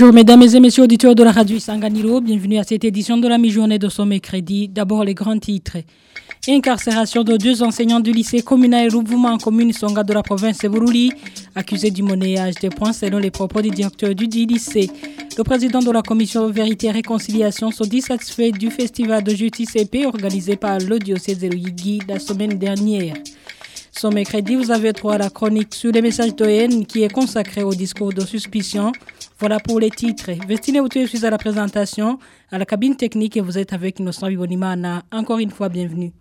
Bonjour mesdames et messieurs auditeurs de la radio Sanganiro, bienvenue à cette édition de la mi-journée de Sommet Crédit. D'abord les grands titres. Incarcération de deux enseignants du lycée communal Rouvouma en commune Songa de la province de Buruli, accusés du monnayage des points selon les propos du directeur du dit lycée. Le président de la commission Vérité et Réconciliation se dit satisfait du festival de justice paix organisé par le diocèse la semaine dernière. Son mercredi, vous avez droit à la chronique sur les messages de haine qui est consacrée au discours de suspicion. Voilà pour les titres. Vestine vous suis à la présentation, à la cabine technique et vous êtes avec Innocent Vivonimana. Encore une fois, bienvenue.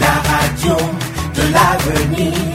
la radio de l'avenir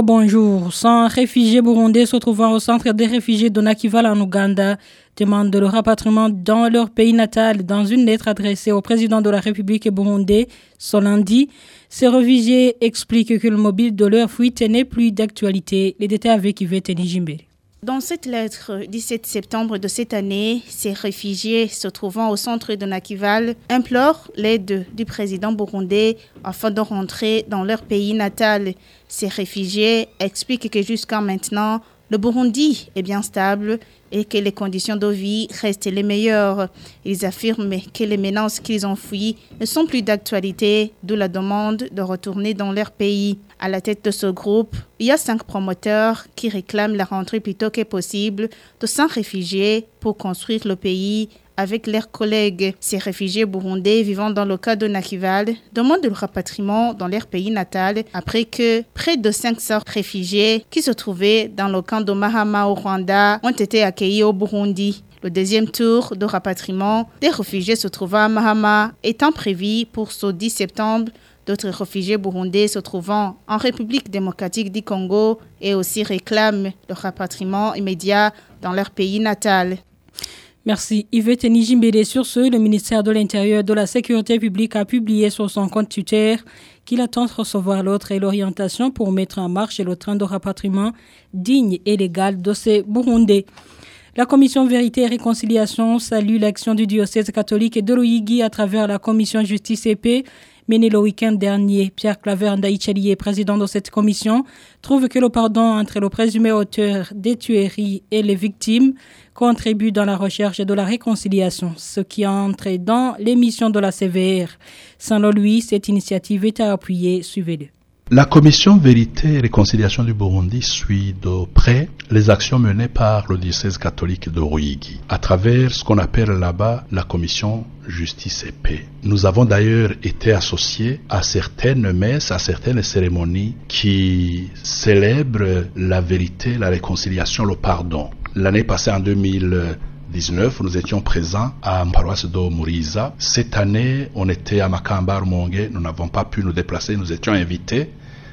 bonjour. 100 réfugiés burundais se trouvant au centre des réfugiés de Nakival en Ouganda demandent le rapatriement dans leur pays natal. Dans une lettre adressée au président de la République burundais ce lundi, ces réfugiés expliquent que le mobile de leur fuite n'est plus d'actualité. Les détails avec Yvette Nijimbe. Dans cette lettre 17 septembre de cette année, ces réfugiés se trouvant au centre de Nakival implorent l'aide du président burundais afin de rentrer dans leur pays natal. Ces réfugiés expliquent que jusqu'à maintenant, le Burundi est bien stable et que les conditions de vie restent les meilleures. Ils affirment que les menaces qu'ils ont fui ne sont plus d'actualité, d'où la demande de retourner dans leur pays. À la tête de ce groupe, il y a cinq promoteurs qui réclament la rentrée plus tôt que possible de 100 réfugiés pour construire le pays avec leurs collègues. Ces réfugiés burundais vivant dans le cas de Nakival demandent le rapatriement dans leur pays natal après que près de 500 réfugiés qui se trouvaient dans le camp de Mahama au Rwanda ont été accueillis au Burundi. Le deuxième tour de rapatriement des réfugiés se trouvant à Mahama étant prévu pour ce 10 septembre D'autres réfugiés burundais se trouvant en République démocratique du Congo et aussi réclament le rapatriement immédiat dans leur pays natal. Merci. Yvette Nijimbede. Sur ce, le ministère de l'Intérieur et de la Sécurité publique a publié sur son compte Twitter qu'il attend de recevoir l'autre et l'orientation pour mettre en marche le train de rapatriement digne et légal de ces Burundais. La commission Vérité et Réconciliation salue l'action du diocèse catholique et de l'Oïgui à travers la commission Justice et Paix mené le week-end dernier. Pierre Claver Ndaïchelier, président de cette commission, trouve que le pardon entre le présumé auteur des tueries et les victimes contribue dans la recherche de la réconciliation, ce qui entre dans l'émission de la CVR. Selon lui, cette initiative est à appuyer. Suivez-le. La commission Vérité et Réconciliation du Burundi suit de près les actions menées par le diocèse catholique de Ruyigi à travers ce qu'on appelle là-bas la commission Justice et Paix. Nous avons d'ailleurs été associés à certaines messes, à certaines cérémonies qui célèbrent la vérité, la réconciliation, le pardon. L'année passée, en 2019, nous étions présents à paroisse de Muriza. Cette année, on était à Makamba, Mongue. Nous n'avons pas pu nous déplacer. Nous étions invités.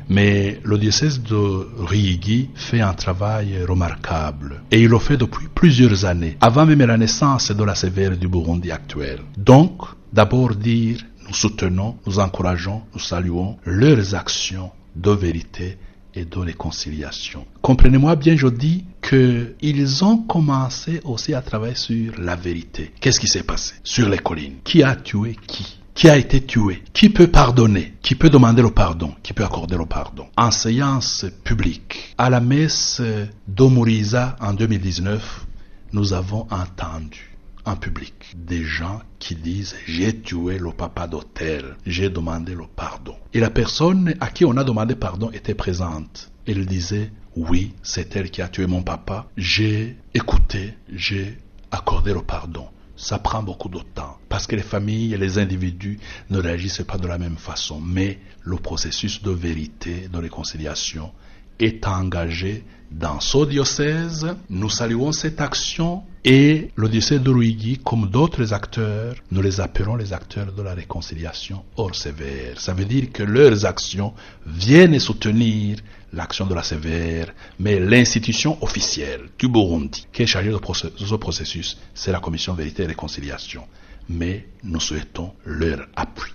Mais le diocèse de Rigi fait un travail remarquable. Et il le fait depuis plusieurs années, avant même la naissance de la sévère du Burundi actuel. Donc, d'abord dire, nous soutenons, nous encourageons, nous saluons leurs actions de vérité et de réconciliation. Comprenez-moi bien, je dis qu'ils ont commencé aussi à travailler sur la vérité. Qu'est-ce qui s'est passé sur les collines? Qui a tué qui? Qui a été tué, qui peut pardonner, qui peut demander le pardon, qui peut accorder le pardon? En séance publique, à la messe d'Omuriza en 2019, nous avons entendu en public des gens qui disent j'ai tué le papa d'hôtel, j'ai demandé le pardon. Et la personne à qui on a demandé pardon était présente. Elle disait oui, c'est elle qui a tué mon papa. J'ai écouté, j'ai accordé le pardon. Ça prend beaucoup de temps parce que les familles et les individus ne réagissent pas de la même façon. Mais le processus de vérité, de réconciliation est engagé dans ce diocèse. Nous saluons cette action et le diocèse de Ruigi, comme d'autres acteurs, nous les appelons les acteurs de la réconciliation hors sévère. Ça veut dire que leurs actions viennent soutenir l'action de la sévère, mais l'institution officielle du Burundi qui est chargée de ce processus, c'est la commission vérité et réconciliation. Mais nous souhaitons leur appui.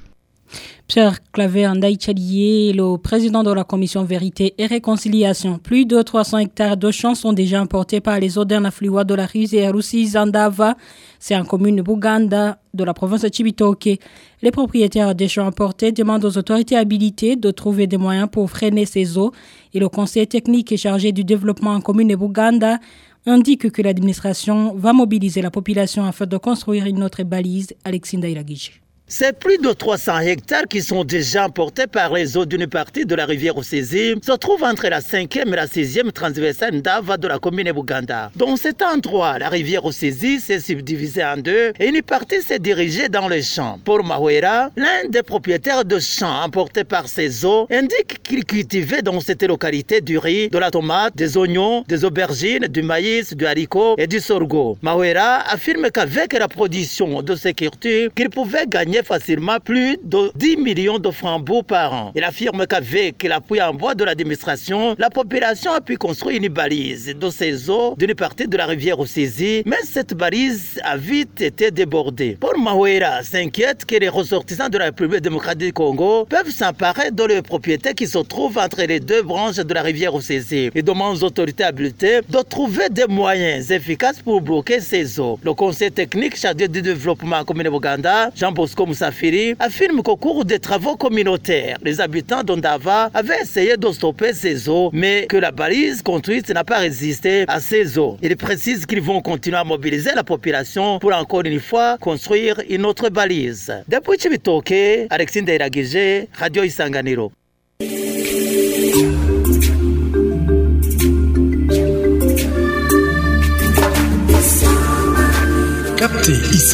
Pierre Claver Ndaïchalié, le président de la commission Vérité et Réconciliation. Plus de 300 hectares de champs sont déjà importés par les eaux d'un affluent de la rivière Russi Zandava. C'est en commune Buganda de la province de Chibitoke. Les propriétaires des champs importés demandent aux autorités habilitées de trouver des moyens pour freiner ces eaux et le conseil technique chargé du développement en commune Buganda indique que l'administration va mobiliser la population afin de construire une autre balise. Alexinda Ilagiji. C'est plus de 300 hectares qui sont déjà emportés par les eaux d'une partie de la rivière Ossésie, se trouve entre la 5e et la 6e transversale d'Ava de la commune de Buganda. Dans cet endroit, la rivière Ossésie s'est subdivisée en deux et une partie s'est dirigée dans les champs. Pour Mahouera, l'un des propriétaires de champs emportés par ces eaux indique qu'il cultivait dans cette localité du riz, de la tomate, des oignons, des aubergines, du maïs, du haricot et du sorgho. Mahouera affirme qu'avec la production de ces cultures, qu'il pouvait gagner facilement plus de 10 millions de francs beaux par an. Il affirme qu'avec l'appui en bois de l'administration, la population a pu construire une balise de ces eaux d'une partie de la rivière Ossésie, mais cette balise a vite été débordée. Paul Mahouera s'inquiète que les ressortissants de la République démocratique du Congo peuvent s'emparer de les propriétés qui se trouvent entre les deux branches de la rivière Ossésie. Il demande aux autorités habilitées de trouver des moyens efficaces pour bloquer ces eaux. Le conseil technique chargé du développement commune Ouganda, Jean Bosco Moussafiri affirme qu'au cours des travaux communautaires, les habitants d'Ondava avaient essayé de stopper ces eaux, mais que la balise construite n'a pas résisté à ces eaux. Il précise qu'ils vont continuer à mobiliser la population pour encore une fois construire une autre balise. Depuis Chibitoke, Alexis Ndeiragije, Radio Isanganiro.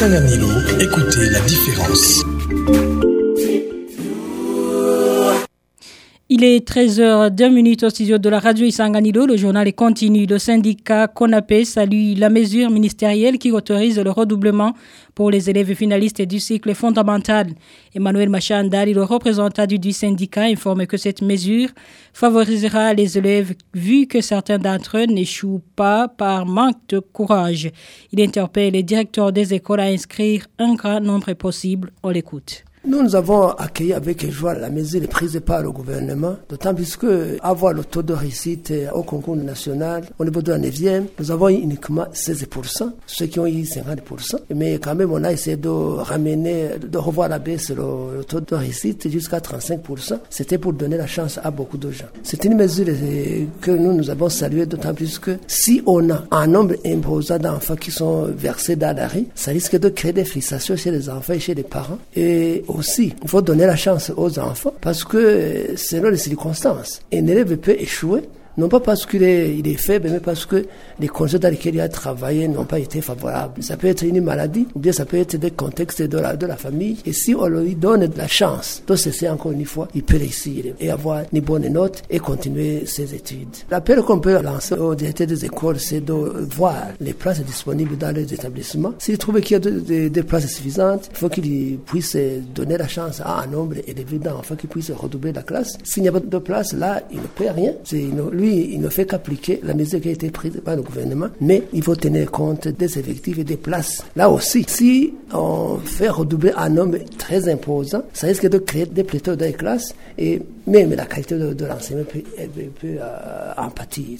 Isanganilo, écoutez la différence. Il est 13h02 au studio de la radio Isanganilo. Le journal est continu. Le syndicat CONAPE salue la mesure ministérielle qui autorise le redoublement pour les élèves finalistes du cycle fondamental. Emmanuel Machandali, le représentant du syndicat, informe que cette mesure favorisera les élèves vu que certains d'entre eux n'échouent pas par manque de courage. Il interpelle les directeurs des écoles à inscrire un grand nombre possible. On l'écoute. Nous, nous avons accueilli avec joie la mesure prise par le gouvernement, d'autant plus que avoir le taux de réussite au concours national au niveau de la 9e, nous avons eu uniquement 16%, ceux qui ont eu 50%. Mais quand même, on a essayé de ramener, de revoir la baisse le, taux de réussite jusqu'à 35%. C'était pour donner la chance à beaucoup de gens. C'est une mesure que nous, nous avons saluée, d'autant plus que si on a un nombre imposant d'enfants qui sont versés dans la rue, ça risque de créer des frustrations chez les enfants et chez les parents. Et aussi, il faut donner la chance aux enfants parce que selon les circonstances, un élève peut échouer non pas parce qu'il est, il est faible, mais parce que les conditions dans lesquelles il a travaillé n'ont pas été favorables. Ça peut être une maladie, ou bien ça peut être des contextes de la, de la famille. Et si on lui donne de la chance de cesser encore une fois, il peut réussir et avoir une bonne note et continuer ses études. L'appel qu'on peut lancer aux directeurs des écoles, c'est de voir les places disponibles dans les établissements. S'il trouve qu'il y a des places suffisantes, il faut qu'il puisse donner la chance à un nombre élevé d'enfants qui puissent redoubler la classe. S'il n'y a pas de place, là, il ne peut rien. C'est lui, il ne fait qu'appliquer la mesure qui a été prise par le gouvernement, mais il faut tenir compte des effectifs et des places. Là aussi, si on fait redoubler un nombre très imposant, ça risque de créer des pléthores les classes et même la qualité de, l'enseignement peut, peut euh, en pâtir.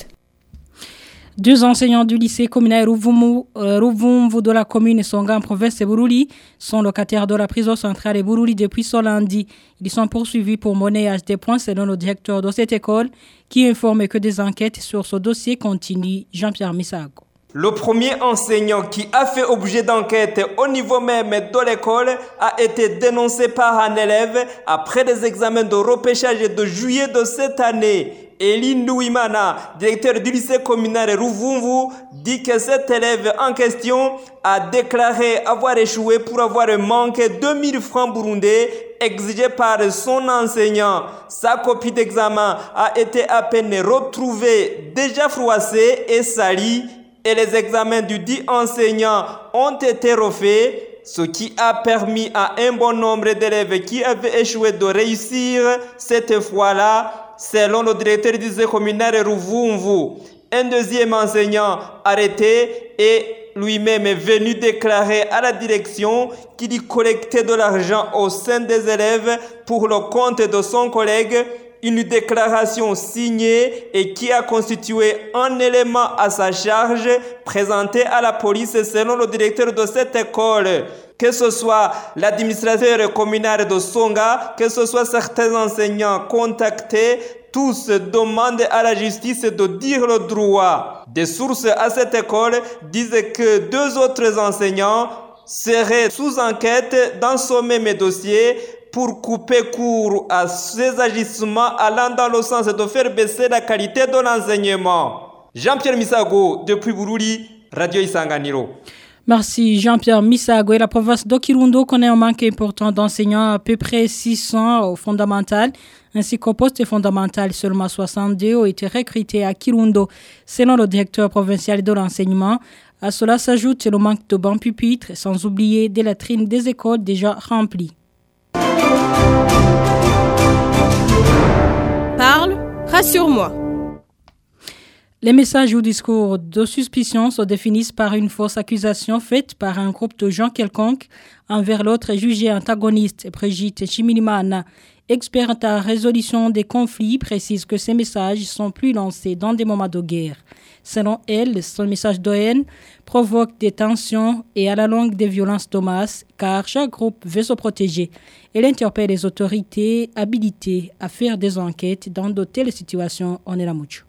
Deux enseignants du lycée communal Rouvumvu de la commune Songa en province de Buruli sont locataires de la prison centrale de Buruli depuis ce lundi. Ils sont poursuivis pour monnayage des points selon le directeur de cette école qui informe que des enquêtes sur ce dossier continuent. Jean-Pierre Misago. Le premier enseignant qui a fait objet d'enquête au niveau même de l'école a été dénoncé par un élève après des examens de repêchage de juillet de cette année. Eline Louimana, directeur du lycée communal Rouvumvu, dit que cet élève en question a déclaré avoir échoué pour avoir manqué 2000 francs burundais exigés par son enseignant. Sa copie d'examen a été à peine retrouvée, déjà froissée et salie, et les examens du dit enseignant ont été refaits ce qui a permis à un bon nombre d'élèves qui avaient échoué de réussir cette fois-là selon le directeur du lycée communal Rouvumvu. Un deuxième enseignant arrêté et lui-même est venu déclarer à la direction qu'il collectait de l'argent au sein des élèves pour le compte de son collègue une déclaration signée et qui a constitué un élément à sa charge présenté à la police selon le directeur de cette école. Que ce soit l'administrateur communal de Songa, que ce soit certains enseignants contactés, tous demandent à la justice de dire le droit. Des sources à cette école disent que deux autres enseignants seraient sous enquête dans ce même dossier pour couper court à ces agissements allant dans le sens de faire baisser la qualité de l'enseignement. Jean-Pierre Misago, depuis Bururi, Radio Isanganiro. Merci Jean-Pierre Misago. La province d'Okirundo connaît un manque important d'enseignants, à peu près 600 au fondamental, ainsi qu'au poste fondamental, seulement 62 ont été recrutés à Kirundo, selon le directeur provincial de l'enseignement. À cela s'ajoute le manque de bancs pupitres, sans oublier des latrines des écoles déjà remplies. Parle, rassure-moi. Les messages ou discours de suspicion se définissent par une fausse accusation faite par un groupe de gens quelconques envers l'autre jugé antagoniste. Brigitte Chimilimana, experte en résolution des conflits, précise que ces messages sont plus lancés dans des moments de guerre. Selon elle, ce message de haine provoque des tensions et à la longue des violences de masse, car chaque groupe veut se protéger. Elle interpelle les autorités habilitées à faire des enquêtes dans de telles situations. On est la mouche.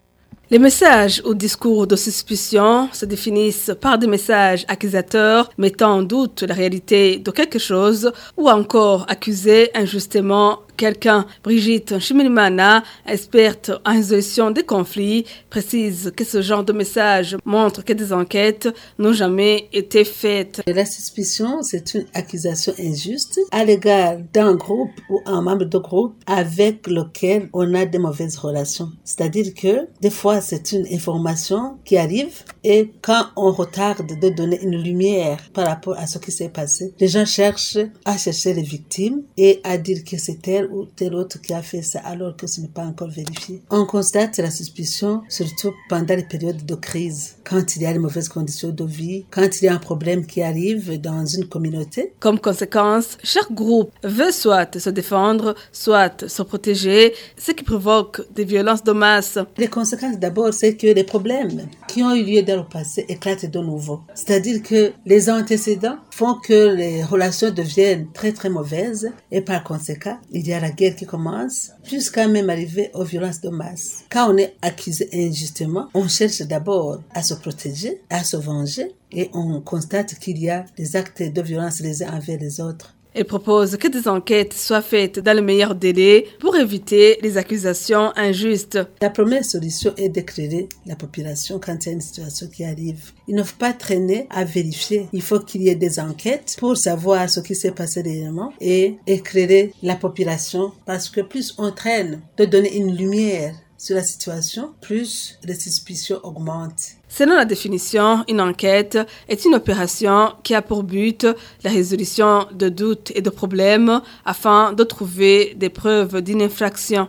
Les messages ou discours de suspicion se définissent par des messages accusateurs mettant en doute la réalité de quelque chose ou encore accuser injustement quelqu'un. Brigitte Chimilimana, experte en résolution des conflits, précise que ce genre de message montre que des enquêtes n'ont jamais été faites. La suspicion, c'est une accusation injuste à l'égard d'un groupe ou un membre de groupe avec lequel on a des mauvaises relations. C'est-à-dire que des fois, c'est une information qui arrive et quand on retarde de donner une lumière par rapport à ce qui s'est passé, les gens cherchent à chercher les victimes et à dire que c'est tel ou tel autre qui a fait ça alors que ce n'est pas encore vérifié. On constate la suspicion surtout pendant les périodes de crise, quand il y a de mauvaises conditions de vie, quand il y a un problème qui arrive dans une communauté. Comme conséquence, chaque groupe veut soit se défendre, soit se protéger, ce qui provoque des violences de masse. Les conséquences d'abord, c'est que les problèmes qui ont eu lieu dans le passé éclatent de nouveau. C'est-à-dire que les antécédents font que les relations deviennent très très mauvaises et par conséquent, il y a la guerre qui commence jusqu'à même arriver aux violences de masse. Quand on est accusé injustement, on cherche d'abord à se protéger, à se venger et on constate qu'il y a des actes de violence les uns envers les autres. Elle propose que des enquêtes soient faites dans le meilleur délai pour éviter les accusations injustes. La première solution est d'éclairer la population quand il y a une situation qui arrive. Il ne faut pas traîner à vérifier. Il faut qu'il y ait des enquêtes pour savoir ce qui s'est passé réellement et éclairer la population parce que plus on traîne de donner une lumière sur la situation, plus les suspicions augmentent. Selon la définition, une enquête est une opération qui a pour but la résolution de doutes et de problèmes afin de trouver des preuves d'une infraction.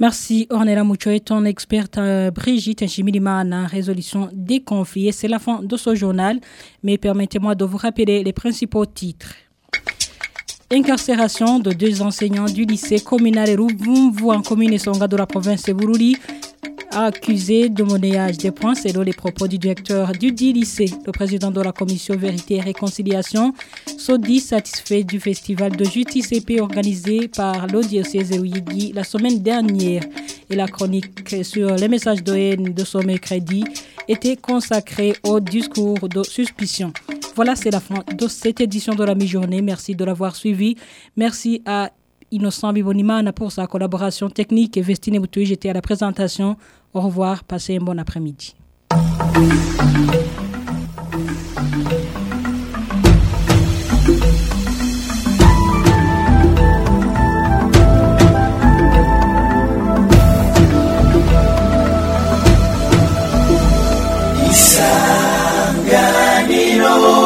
Merci Ornella Mucho et ton experte euh, Brigitte en résolution des conflits. C'est la fin de ce journal, mais permettez-moi de vous rappeler les principaux titres. Incarcération de deux enseignants du lycée communal Rubumvu en commune Songa de la province de Bururi accusés de monnayage des points selon les propos du directeur du dit lycée. Le président de la commission Vérité et Réconciliation se dit satisfait du festival de justice et paix organisé par l'Odiocèse Uyigi la semaine dernière. Et la chronique sur les messages de haine de ce mercredi était consacrée au discours de suspicion. Voilà, c'est la fin de cette édition de la mi-journée. Merci de l'avoir suivi. Merci à Innocent Bibonimana pour sa collaboration technique et Vestine Boutouille, j'étais à la présentation. Au revoir, passez un bon après-midi. Oh.